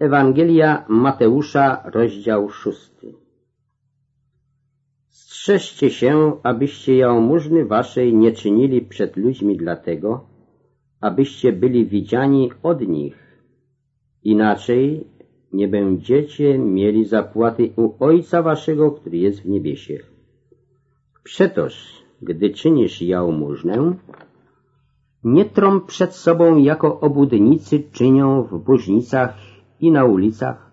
Ewangelia Mateusza, rozdział szósty. Strzeżcie się, abyście jałmużny waszej nie czynili przed ludźmi dlatego, abyście byli widziani od nich. Inaczej nie będziecie mieli zapłaty u Ojca waszego, który jest w niebiesie. Przetoż, gdy czynisz jałmużnę, nie trąb przed sobą jako obudnicy czynią w burznicach i na ulicach,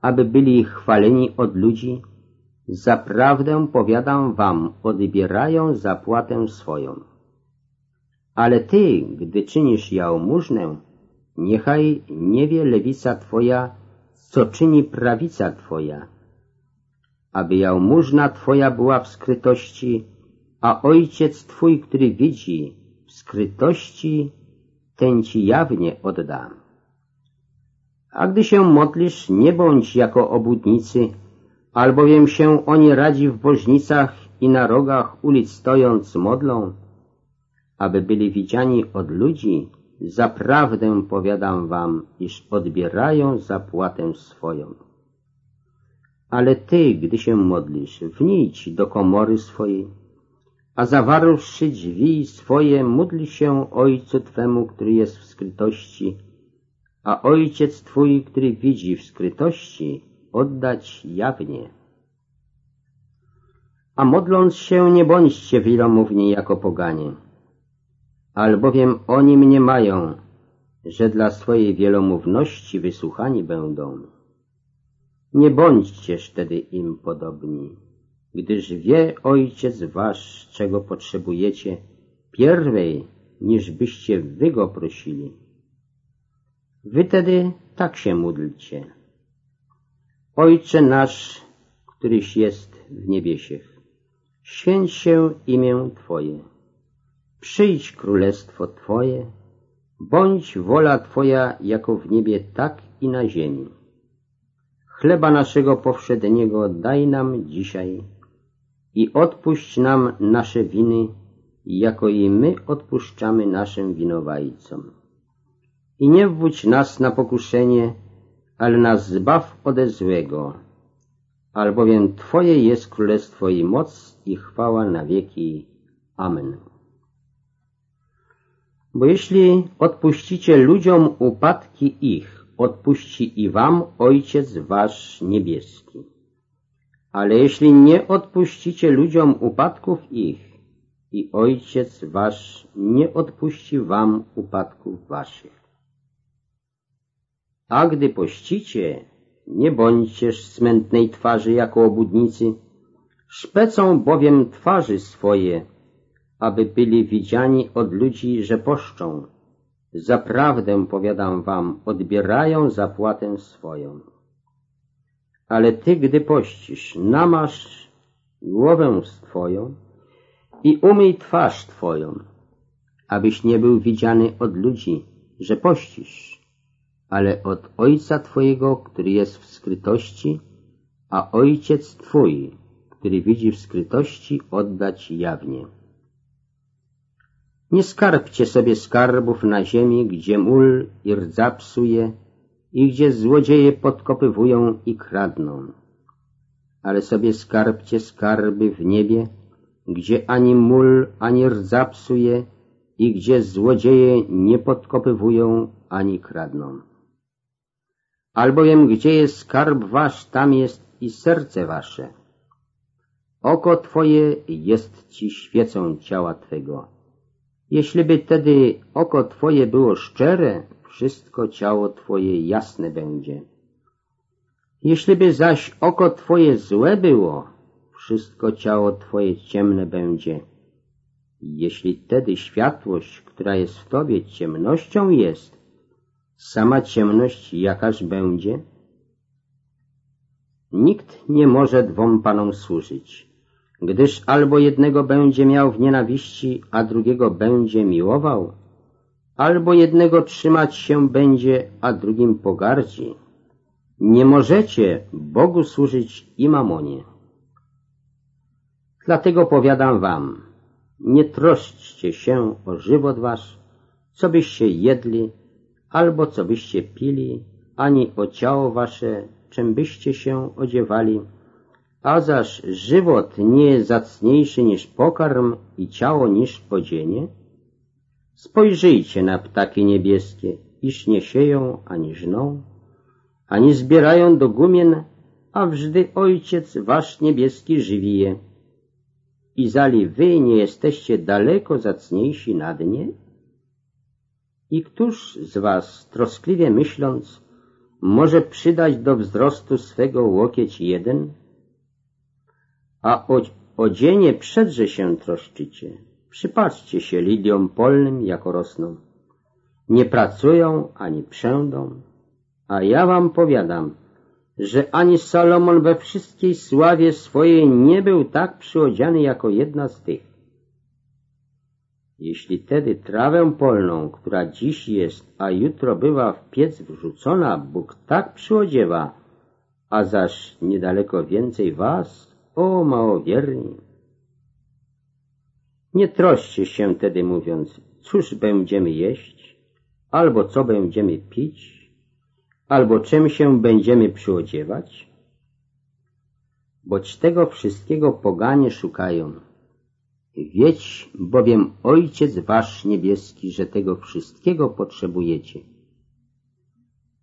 aby byli chwaleni od ludzi, zaprawdę powiadam wam, odbierają zapłatę swoją. Ale ty, gdy czynisz jałmużnę, niechaj nie wie lewica twoja, co czyni prawica twoja, aby jałmużna twoja była w skrytości, a ojciec twój, który widzi w skrytości, ten ci jawnie odda. A gdy się modlisz, nie bądź jako obudnicy, albowiem się oni radzi w bożnicach i na rogach ulic stojąc modlą, aby byli widziani od ludzi, zaprawdę powiadam wam, iż odbierają zapłatę swoją. Ale ty, gdy się modlisz, wnijdź do komory swojej, a zawarłszy drzwi swoje, módl się Ojcu Twemu, który jest w skrytości, a Ojciec Twój, który widzi w skrytości, oddać jawnie. A modląc się, nie bądźcie wielomówni jako poganie, albowiem oni mnie mają, że dla swojej wielomówności wysłuchani będą. Nie bądźcież wtedy im podobni, gdyż wie Ojciec Wasz, czego potrzebujecie, pierwej, niż byście Wy Go prosili. Wy tedy tak się módlcie. Ojcze nasz, któryś jest w niebiesiech, święć się imię Twoje. Przyjdź królestwo Twoje, bądź wola Twoja jako w niebie, tak i na ziemi. Chleba naszego powszedniego daj nam dzisiaj i odpuść nam nasze winy, jako i my odpuszczamy naszym winowajcom i nie wódź nas na pokuszenie, ale nas zbaw ode złego, albowiem Twoje jest królestwo i moc i chwała na wieki. Amen. Bo jeśli odpuścicie ludziom upadki ich, odpuści i wam Ojciec Wasz niebieski. Ale jeśli nie odpuścicie ludziom upadków ich, i Ojciec Wasz nie odpuści wam upadków waszych. A gdy pościcie, nie bądźcież smętnej twarzy jako obudnicy, szpecą bowiem twarzy swoje, aby byli widziani od ludzi, że poszczą. Zaprawdę, powiadam wam, odbierają zapłatę swoją. Ale ty, gdy pościsz, namasz głowę swoją i umyj twarz twoją, abyś nie był widziany od ludzi, że pościsz ale od Ojca Twojego, który jest w skrytości, a Ojciec Twój, który widzi w skrytości, oddać jawnie. Nie skarbcie sobie skarbów na ziemi, gdzie mól i rdza psuje i gdzie złodzieje podkopywują i kradną. Ale sobie skarbcie skarby w niebie, gdzie ani mól, ani rdza psuje i gdzie złodzieje nie podkopywują ani kradną albowiem gdzie jest skarb wasz, tam jest i serce wasze. Oko Twoje jest Ci świecą ciała Twego. Jeśli by tedy oko Twoje było szczere, wszystko ciało Twoje jasne będzie. Jeśli by zaś oko Twoje złe było, wszystko ciało Twoje ciemne będzie. Jeśli tedy światłość, która jest w Tobie ciemnością jest, sama ciemność jakaż będzie? Nikt nie może dwom panom służyć, gdyż albo jednego będzie miał w nienawiści, a drugiego będzie miłował, albo jednego trzymać się będzie, a drugim pogardzi. Nie możecie Bogu służyć i mamonie. Dlatego powiadam wam, nie troszczcie się o żywot wasz, co byście jedli, albo co byście pili, ani o ciało wasze, czym byście się odziewali, a zaś żywot nie zacniejszy niż pokarm i ciało niż podzienie? Spojrzyjcie na ptaki niebieskie, iż nie sieją ani żną, ani zbierają do gumien, a wżdy Ojciec wasz niebieski żywi je. I zali wy nie jesteście daleko zacniejsi nad nie? I któż z was, troskliwie myśląc, może przydać do wzrostu swego łokieć jeden? A o odzienie przedrze się troszczycie. Przypatrzcie się lidiom polnym, jako rosną. Nie pracują ani przędą, a ja wam powiadam, że ani Salomon we wszystkiej sławie swojej nie był tak przyodziany jako jedna z tych. Jeśli tedy trawę polną, która dziś jest, a jutro bywa w piec wrzucona, Bóg tak przyodziewa, a zaś niedaleko więcej was, o małowierni. Nie troszcie się tedy mówiąc, cóż będziemy jeść, albo co będziemy pić, albo czym się będziemy przyodziewać? Boć tego wszystkiego poganie szukają. Wiedź bowiem Ojciec Wasz niebieski, że tego wszystkiego potrzebujecie.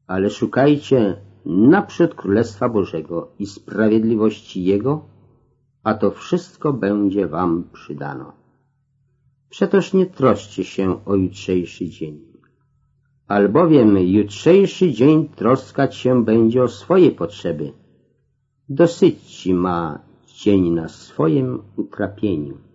Ale szukajcie naprzód Królestwa Bożego i sprawiedliwości Jego, a to wszystko będzie Wam przydano. Przetoż nie troszcie się o jutrzejszy dzień, albowiem jutrzejszy dzień troskać się będzie o swoje potrzeby. Dosyć ma dzień na swoim utrapieniu.